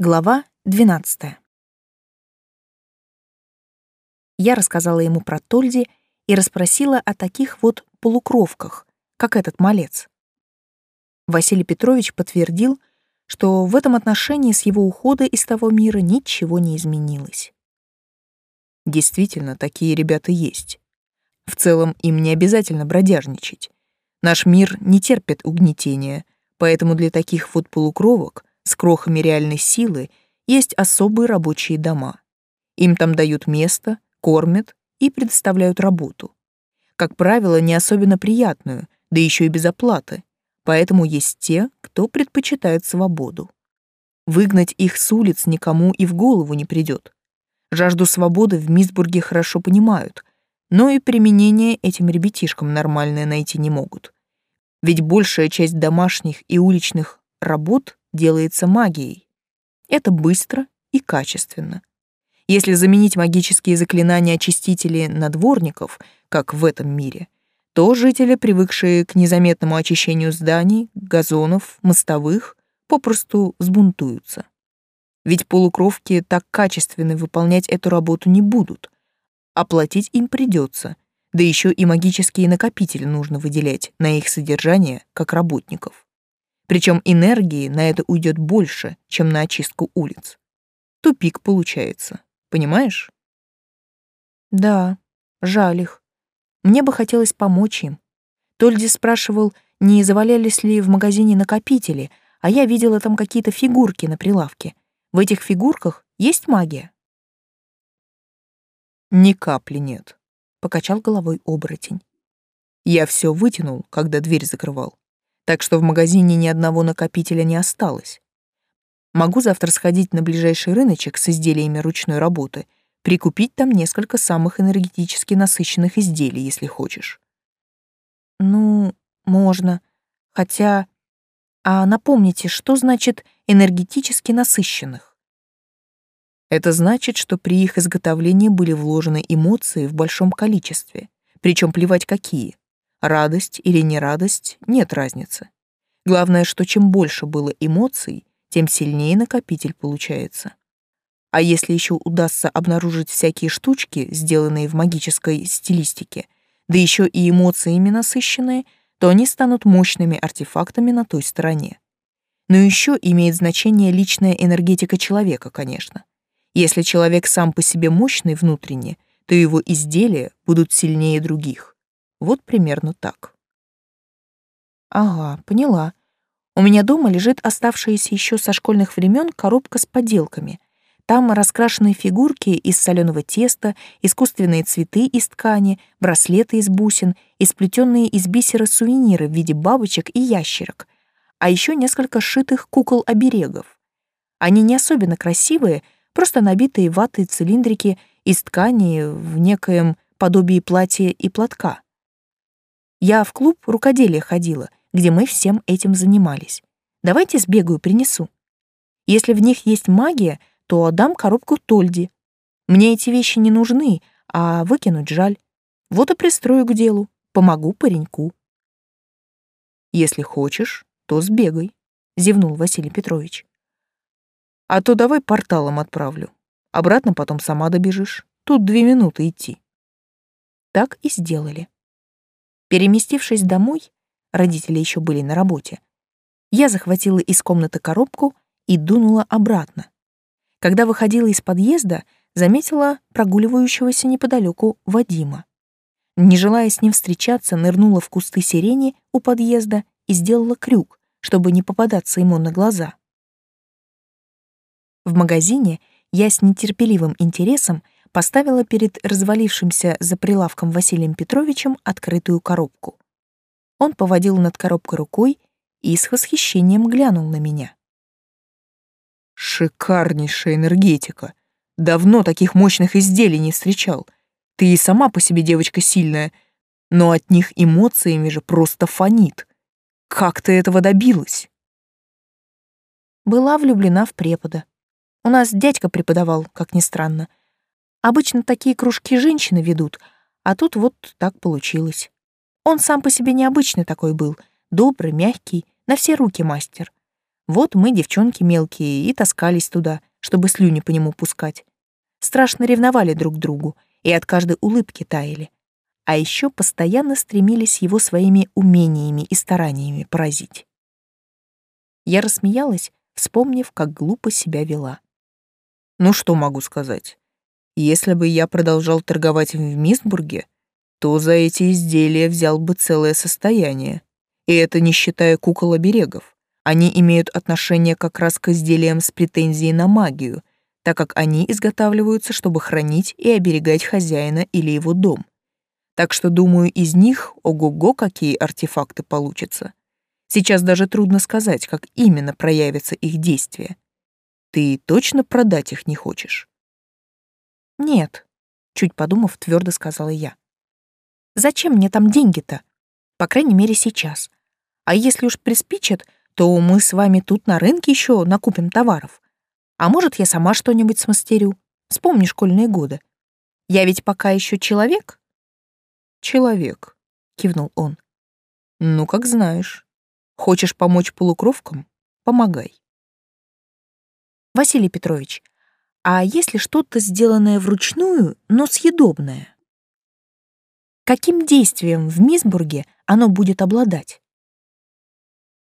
Глава 12. Я рассказала ему про Тольди и расспросила о таких вот полукровках, как этот малец. Василий Петрович подтвердил, что в этом отношении с его ухода из того мира ничего не изменилось. Действительно, такие ребята есть. В целом, им не обязательно бродяжничать. Наш мир не терпит угнетения, поэтому для таких вот полукровок с крохами реальной силы есть особые рабочие дома. Им там дают место, кормят и предоставляют работу. Как правило, не особенно приятную, да еще и без оплаты, поэтому есть те, кто предпочитает свободу. Выгнать их с улиц никому и в голову не придет. Жажду свободы в Мисбурге хорошо понимают, но и применение этим ребятишкам нормальное найти не могут. Ведь большая часть домашних и уличных работ делается магией. Это быстро и качественно. Если заменить магические заклинания очистители на дворников, как в этом мире, то жители, привыкшие к незаметному очищению зданий, газонов, мостовых, попросту сбунтуются. Ведь полукровки так качественно выполнять эту работу не будут. Оплатить им придется, да еще и магические накопители нужно выделять на их содержание как работников. Причем энергии на это уйдет больше, чем на очистку улиц. Тупик получается, понимаешь? Да, жаль их. Мне бы хотелось помочь им. Тольди спрашивал, не завалялись ли в магазине накопители, а я видела там какие-то фигурки на прилавке. В этих фигурках есть магия? Ни капли нет, покачал головой оборотень. Я все вытянул, когда дверь закрывал так что в магазине ни одного накопителя не осталось. Могу завтра сходить на ближайший рыночек с изделиями ручной работы, прикупить там несколько самых энергетически насыщенных изделий, если хочешь. Ну, можно. Хотя... А напомните, что значит энергетически насыщенных? Это значит, что при их изготовлении были вложены эмоции в большом количестве, причем плевать какие. Радость или не радость — нет разницы. Главное, что чем больше было эмоций, тем сильнее накопитель получается. А если еще удастся обнаружить всякие штучки, сделанные в магической стилистике, да еще и эмоциями насыщенные, то они станут мощными артефактами на той стороне. Но еще имеет значение личная энергетика человека, конечно. Если человек сам по себе мощный внутренне, то его изделия будут сильнее других. Вот примерно так. Ага, поняла. У меня дома лежит оставшаяся еще со школьных времен коробка с поделками. Там раскрашенные фигурки из соленого теста, искусственные цветы из ткани, браслеты из бусин и сплетенные из бисера сувениры в виде бабочек и ящерок, а еще несколько сшитых кукол-оберегов. Они не особенно красивые, просто набитые ватой цилиндрики из ткани в некоем подобии платья и платка. Я в клуб рукоделия ходила, где мы всем этим занимались. Давайте сбегаю, принесу. Если в них есть магия, то отдам коробку Тольди. Мне эти вещи не нужны, а выкинуть жаль. Вот и пристрою к делу, помогу пареньку. Если хочешь, то сбегай, зевнул Василий Петрович. А то давай порталом отправлю. Обратно потом сама добежишь. Тут две минуты идти. Так и сделали. Переместившись домой, родители еще были на работе, я захватила из комнаты коробку и дунула обратно. Когда выходила из подъезда, заметила прогуливающегося неподалеку Вадима. Не желая с ним встречаться, нырнула в кусты сирени у подъезда и сделала крюк, чтобы не попадаться ему на глаза. В магазине я с нетерпеливым интересом поставила перед развалившимся за прилавком Василием Петровичем открытую коробку. Он поводил над коробкой рукой и с восхищением глянул на меня. «Шикарнейшая энергетика! Давно таких мощных изделий не встречал. Ты и сама по себе девочка сильная, но от них эмоциями же просто фонит. Как ты этого добилась?» Была влюблена в препода. У нас дядька преподавал, как ни странно. Обычно такие кружки женщины ведут, а тут вот так получилось. Он сам по себе необычный такой был, добрый, мягкий, на все руки мастер. Вот мы, девчонки мелкие, и таскались туда, чтобы слюни по нему пускать. Страшно ревновали друг другу и от каждой улыбки таяли. А еще постоянно стремились его своими умениями и стараниями поразить. Я рассмеялась, вспомнив, как глупо себя вела. Ну что могу сказать? Если бы я продолжал торговать в Мисбурге, то за эти изделия взял бы целое состояние. И это не считая кукол-оберегов. Они имеют отношение как раз к изделиям с претензией на магию, так как они изготавливаются, чтобы хранить и оберегать хозяина или его дом. Так что, думаю, из них ого-го какие артефакты получатся. Сейчас даже трудно сказать, как именно проявятся их действия. Ты точно продать их не хочешь? Нет, чуть подумав, твердо сказала я. Зачем мне там деньги-то? По крайней мере, сейчас. А если уж приспичат, то мы с вами тут на рынке еще накупим товаров. А может, я сама что-нибудь смастерю. Вспомни школьные годы. Я ведь пока еще человек? Человек, кивнул он. Ну, как знаешь. Хочешь помочь полукровкам? Помогай. Василий Петрович, а если что-то сделанное вручную, но съедобное? Каким действием в Мисбурге оно будет обладать?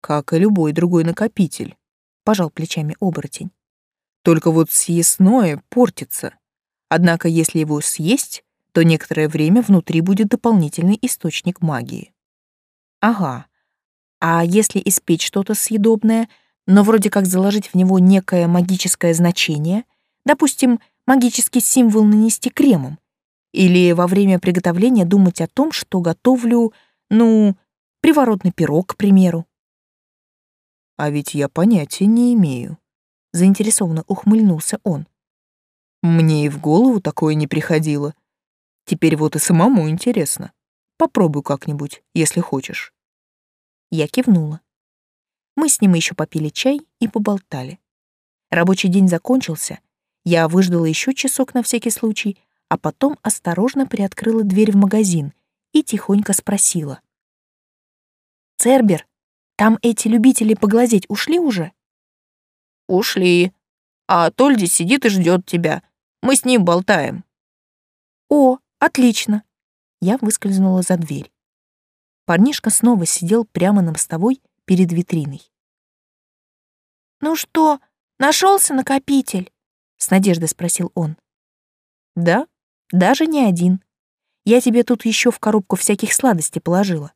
Как и любой другой накопитель, пожал плечами оборотень. Только вот съестное портится. Однако если его съесть, то некоторое время внутри будет дополнительный источник магии. Ага, а если испечь что-то съедобное, но вроде как заложить в него некое магическое значение, допустим, магический символ нанести кремом, или во время приготовления думать о том, что готовлю, ну, приворотный пирог, к примеру. А ведь я понятия не имею. Заинтересованно ухмыльнулся он. Мне и в голову такое не приходило. Теперь вот и самому интересно. Попробуй как-нибудь, если хочешь. Я кивнула. Мы с ним еще попили чай и поболтали. Рабочий день закончился. Я выждала еще часок на всякий случай, а потом осторожно приоткрыла дверь в магазин и тихонько спросила. «Цербер, там эти любители поглазеть ушли уже?» «Ушли. А Тольди сидит и ждет тебя. Мы с ним болтаем». «О, отлично!» Я выскользнула за дверь. Парнишка снова сидел прямо на мостовой перед витриной. «Ну что, нашелся накопитель?» — с надеждой спросил он. «Да, даже не один. Я тебе тут еще в коробку всяких сладостей положила».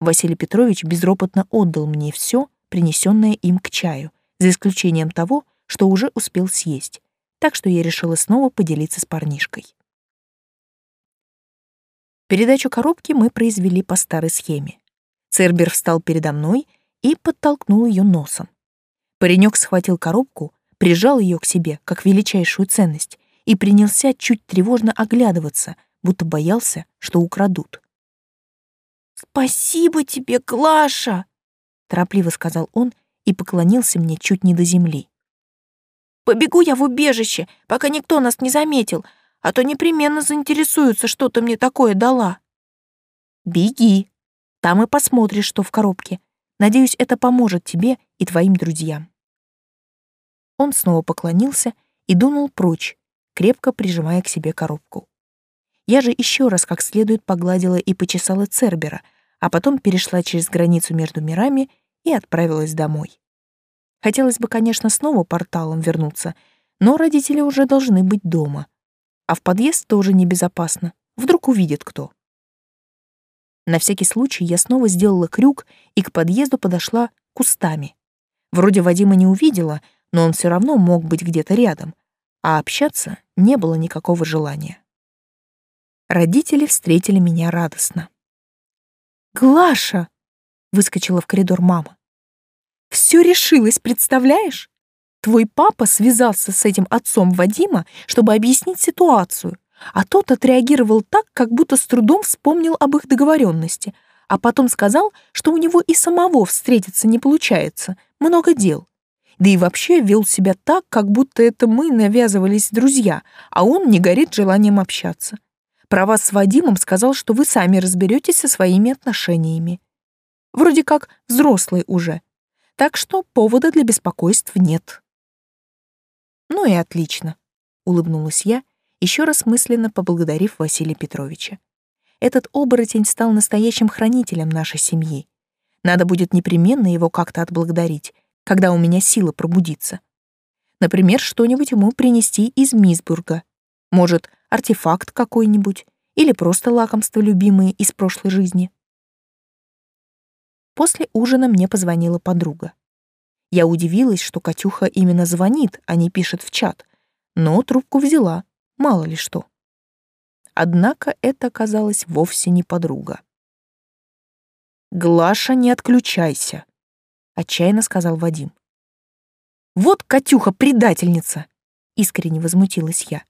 Василий Петрович безропотно отдал мне все, принесенное им к чаю, за исключением того, что уже успел съесть, так что я решила снова поделиться с парнишкой. Передачу коробки мы произвели по старой схеме. Цербер встал передо мной и подтолкнул ее носом. Паренек схватил коробку, прижал ее к себе, как величайшую ценность, и принялся чуть тревожно оглядываться, будто боялся, что украдут. «Спасибо тебе, Глаша!» — торопливо сказал он и поклонился мне чуть не до земли. «Побегу я в убежище, пока никто нас не заметил, а то непременно заинтересуются, что ты мне такое дала. Беги. Там и посмотришь, что в коробке. Надеюсь, это поможет тебе и твоим друзьям. Он снова поклонился и дунул прочь, крепко прижимая к себе коробку. Я же еще раз как следует погладила и почесала Цербера, а потом перешла через границу между мирами и отправилась домой. Хотелось бы, конечно, снова порталом вернуться, но родители уже должны быть дома — а в подъезд тоже небезопасно. Вдруг увидит кто. На всякий случай я снова сделала крюк и к подъезду подошла кустами. Вроде Вадима не увидела, но он все равно мог быть где-то рядом, а общаться не было никакого желания. Родители встретили меня радостно. «Глаша!» — выскочила в коридор мама. «Все решилось, представляешь? Твой папа связался с этим отцом Вадима, чтобы объяснить ситуацию, а тот отреагировал так, как будто с трудом вспомнил об их договоренности, а потом сказал, что у него и самого встретиться не получается, много дел. Да и вообще вел себя так, как будто это мы навязывались друзья, а он не горит желанием общаться. Про вас с Вадимом сказал, что вы сами разберетесь со своими отношениями. Вроде как взрослый уже. Так что повода для беспокойств нет. Ну и отлично, улыбнулась я, еще раз мысленно поблагодарив Василия Петровича. Этот оборотень стал настоящим хранителем нашей семьи. Надо будет непременно его как-то отблагодарить, когда у меня сила пробудится. Например, что-нибудь ему принести из Мисбурга. Может, артефакт какой-нибудь или просто лакомство любимые из прошлой жизни. После ужина мне позвонила подруга. Я удивилась, что Катюха именно звонит, а не пишет в чат, но трубку взяла, мало ли что. Однако это оказалось вовсе не подруга. «Глаша, не отключайся», — отчаянно сказал Вадим. «Вот Катюха предательница!» — искренне возмутилась я.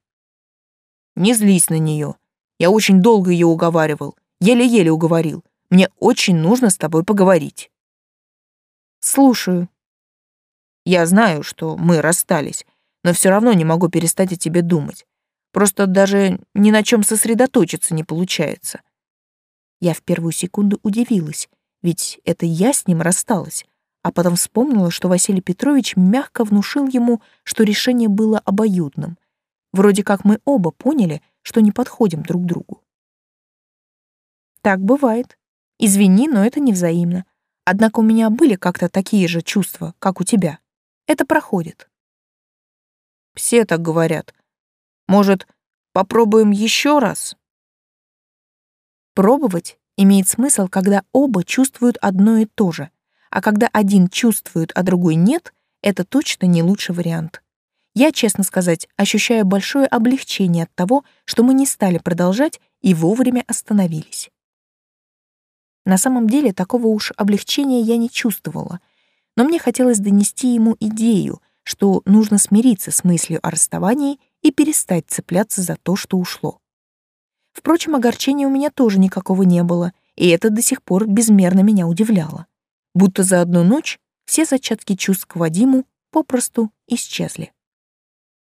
«Не злись на нее. Я очень долго ее уговаривал, еле-еле уговорил. Мне очень нужно с тобой поговорить». «Слушаю». «Я знаю, что мы расстались, но все равно не могу перестать о тебе думать. Просто даже ни на чем сосредоточиться не получается. Я в первую секунду удивилась, ведь это я с ним рассталась, а потом вспомнила, что Василий Петрович мягко внушил ему, что решение было обоюдным. Вроде как мы оба поняли, что не подходим друг другу. Так бывает. Извини, но это не взаимно. Однако у меня были как-то такие же чувства, как у тебя. Это проходит. Все так говорят. Может, попробуем еще раз? Пробовать имеет смысл, когда оба чувствуют одно и то же, а когда один чувствует, а другой нет, это точно не лучший вариант. Я, честно сказать, ощущаю большое облегчение от того, что мы не стали продолжать и вовремя остановились. На самом деле такого уж облегчения я не чувствовала, но мне хотелось донести ему идею, что нужно смириться с мыслью о расставании и перестать цепляться за то, что ушло. Впрочем, огорчения у меня тоже никакого не было, и это до сих пор безмерно меня удивляло. Будто за одну ночь все зачатки чувств к Вадиму попросту исчезли.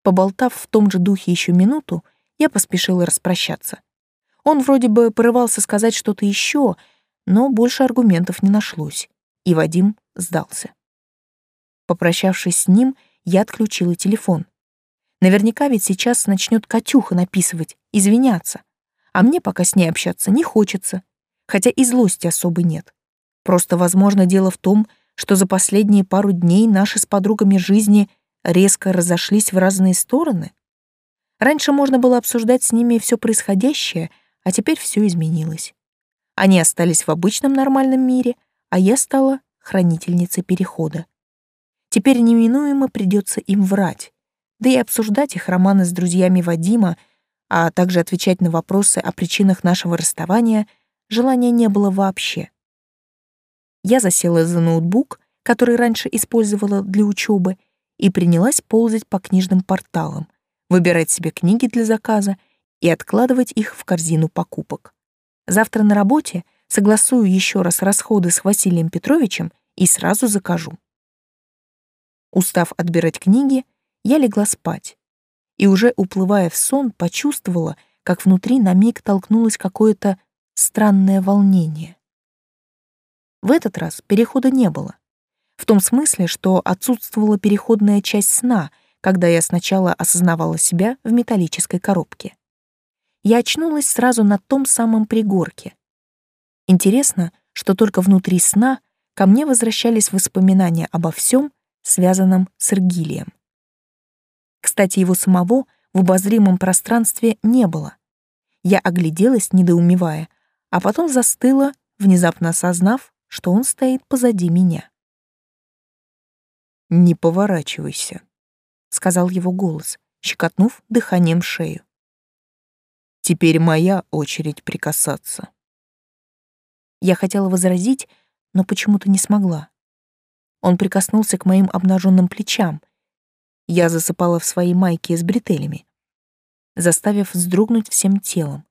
Поболтав в том же духе еще минуту, я поспешила распрощаться. Он вроде бы порывался сказать что-то еще, но больше аргументов не нашлось, и Вадим сдался. Попрощавшись с ним, я отключила телефон. Наверняка ведь сейчас начнет Катюха написывать, извиняться а мне пока с ней общаться не хочется, хотя и злости особой нет. Просто, возможно, дело в том, что за последние пару дней наши с подругами жизни резко разошлись в разные стороны. Раньше можно было обсуждать с ними все происходящее, а теперь все изменилось. Они остались в обычном нормальном мире, а я стала хранительницей перехода. Теперь неминуемо придется им врать, да и обсуждать их романы с друзьями Вадима — а также отвечать на вопросы о причинах нашего расставания желания не было вообще. Я засела за ноутбук, который раньше использовала для учебы, и принялась ползать по книжным порталам, выбирать себе книги для заказа и откладывать их в корзину покупок. Завтра на работе согласую еще раз расходы с Василием Петровичем и сразу закажу. Устав отбирать книги, я легла спать и уже уплывая в сон, почувствовала, как внутри на миг толкнулось какое-то странное волнение. В этот раз перехода не было. В том смысле, что отсутствовала переходная часть сна, когда я сначала осознавала себя в металлической коробке. Я очнулась сразу на том самом пригорке. Интересно, что только внутри сна ко мне возвращались воспоминания обо всем, связанном с Иргилием. Кстати, его самого в обозримом пространстве не было. Я огляделась, недоумевая, а потом застыла, внезапно осознав, что он стоит позади меня. «Не поворачивайся», — сказал его голос, щекотнув дыханием шею. «Теперь моя очередь прикасаться». Я хотела возразить, но почему-то не смогла. Он прикоснулся к моим обнаженным плечам, я засыпала в свои майки с бретелями, заставив вздрогнуть всем телом.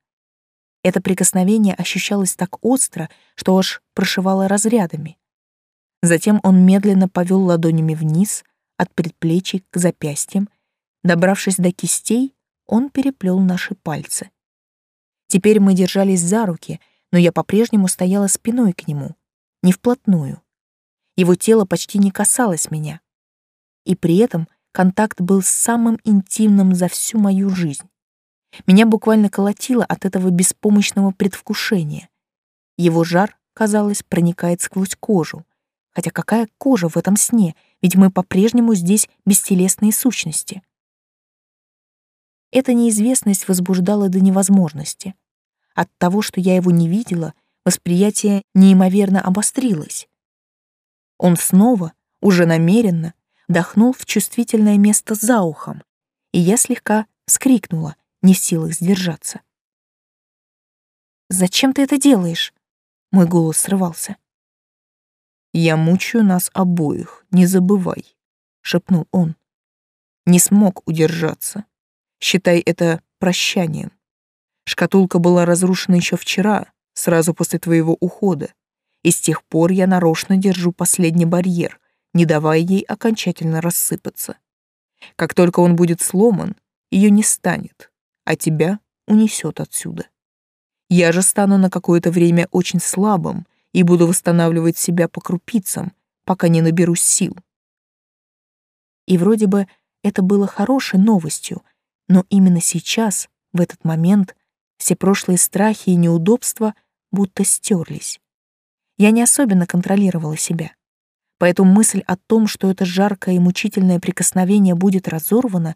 Это прикосновение ощущалось так остро, что аж прошивало разрядами. Затем он медленно повел ладонями вниз, от предплечий к запястьям. Добравшись до кистей, он переплел наши пальцы. Теперь мы держались за руки, но я по-прежнему стояла спиной к нему, не вплотную. Его тело почти не касалось меня. И при этом контакт был самым интимным за всю мою жизнь. Меня буквально колотило от этого беспомощного предвкушения. Его жар, казалось, проникает сквозь кожу. Хотя какая кожа в этом сне, ведь мы по-прежнему здесь бестелесные сущности. Эта неизвестность возбуждала до невозможности. От того, что я его не видела, восприятие неимоверно обострилось. Он снова, уже намеренно, дохнул в чувствительное место за ухом, и я слегка скрикнула, не в силах сдержаться. «Зачем ты это делаешь?» Мой голос срывался. «Я мучаю нас обоих, не забывай», — шепнул он. Не смог удержаться. Считай это прощанием. Шкатулка была разрушена еще вчера, сразу после твоего ухода, и с тех пор я нарочно держу последний барьер, не давая ей окончательно рассыпаться. Как только он будет сломан, ее не станет, а тебя унесет отсюда. Я же стану на какое-то время очень слабым и буду восстанавливать себя по крупицам, пока не наберусь сил. И вроде бы это было хорошей новостью, но именно сейчас, в этот момент, все прошлые страхи и неудобства будто стерлись. Я не особенно контролировала себя. Поэтому мысль о том, что это жаркое и мучительное прикосновение будет разорвано,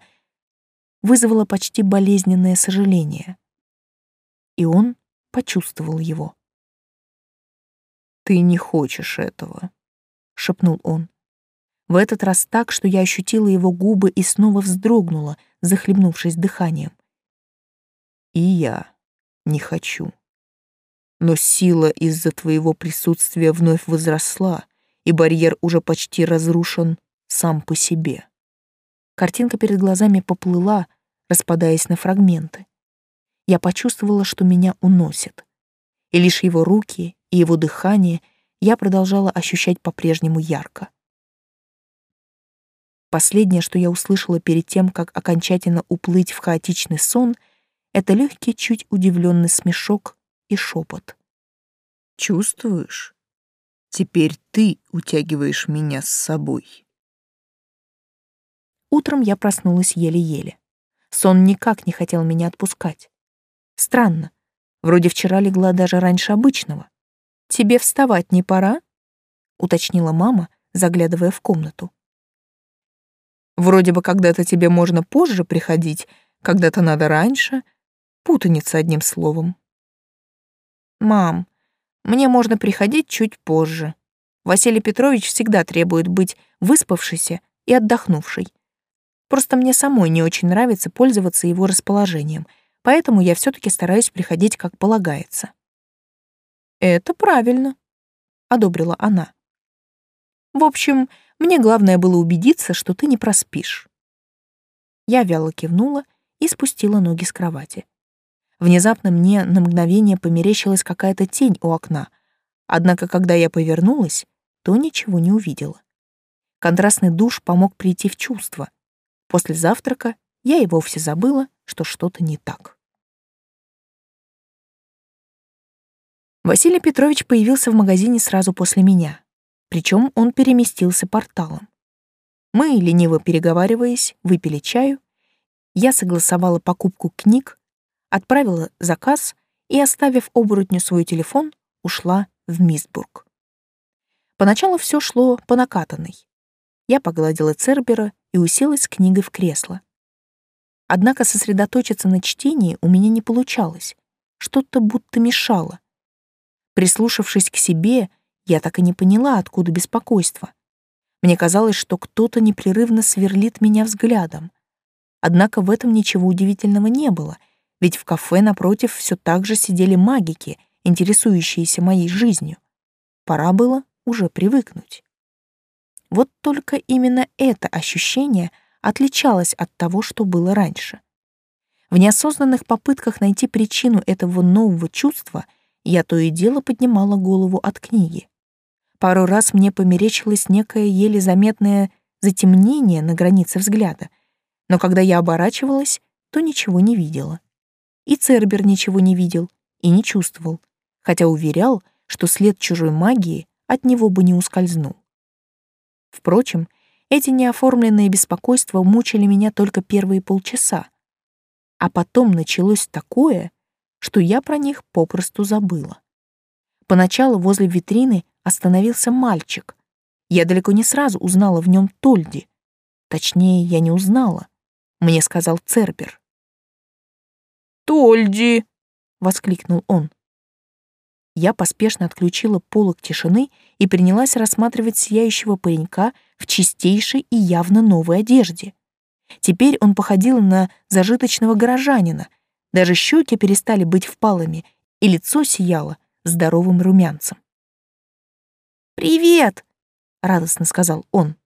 вызвала почти болезненное сожаление. И он почувствовал его. «Ты не хочешь этого», — шепнул он. В этот раз так, что я ощутила его губы и снова вздрогнула, захлебнувшись дыханием. «И я не хочу. Но сила из-за твоего присутствия вновь возросла, и барьер уже почти разрушен сам по себе. Картинка перед глазами поплыла, распадаясь на фрагменты. Я почувствовала, что меня уносит. И лишь его руки и его дыхание я продолжала ощущать по-прежнему ярко. Последнее, что я услышала перед тем, как окончательно уплыть в хаотичный сон, это легкий, чуть удивленный смешок и шепот. «Чувствуешь? Теперь ты утягиваешь меня с собой. Утром я проснулась еле-еле. Сон никак не хотел меня отпускать. Странно. Вроде вчера легла даже раньше обычного. «Тебе вставать не пора?» — уточнила мама, заглядывая в комнату. «Вроде бы когда-то тебе можно позже приходить, когда-то надо раньше. Путаница одним словом». «Мам, мне можно приходить чуть позже. Василий Петрович всегда требует быть выспавшейся и отдохнувшей. Просто мне самой не очень нравится пользоваться его расположением, поэтому я все таки стараюсь приходить как полагается. «Это правильно», — одобрила она. «В общем, мне главное было убедиться, что ты не проспишь». Я вяло кивнула и спустила ноги с кровати. Внезапно мне на мгновение померещилась какая-то тень у окна, однако когда я повернулась, то ничего не увидела. Контрастный душ помог прийти в чувство. После завтрака я и вовсе забыла, что что-то не так. Василий Петрович появился в магазине сразу после меня. Причем он переместился порталом. Мы, лениво переговариваясь, выпили чаю. Я согласовала покупку книг, отправила заказ и, оставив оборотню свой телефон, ушла в Мисбург. Поначалу все шло по накатанной. Я погладила Цербера и уселась с книгой в кресло. Однако сосредоточиться на чтении у меня не получалось. Что-то будто мешало. Прислушавшись к себе, я так и не поняла, откуда беспокойство. Мне казалось, что кто-то непрерывно сверлит меня взглядом. Однако в этом ничего удивительного не было — ведь в кафе напротив все так же сидели магики, интересующиеся моей жизнью. Пора было уже привыкнуть. Вот только именно это ощущение отличалось от того, что было раньше. В неосознанных попытках найти причину этого нового чувства я то и дело поднимала голову от книги. Пару раз мне померещилось некое еле заметное затемнение на границе взгляда, но когда я оборачивалась, то ничего не видела. И Цербер ничего не видел и не чувствовал, хотя уверял, что след чужой магии от него бы не ускользнул. Впрочем, эти неоформленные беспокойства мучили меня только первые полчаса. А потом началось такое, что я про них попросту забыла. Поначалу возле витрины остановился мальчик. Я далеко не сразу узнала в нем Тольди. Точнее, я не узнала. Мне сказал Цербер. «Тольди!» — воскликнул он. Я поспешно отключила полок тишины и принялась рассматривать сияющего паренька в чистейшей и явно новой одежде. Теперь он походил на зажиточного горожанина, даже щеки перестали быть впалыми, и лицо сияло здоровым румянцем. «Привет!» — радостно сказал он.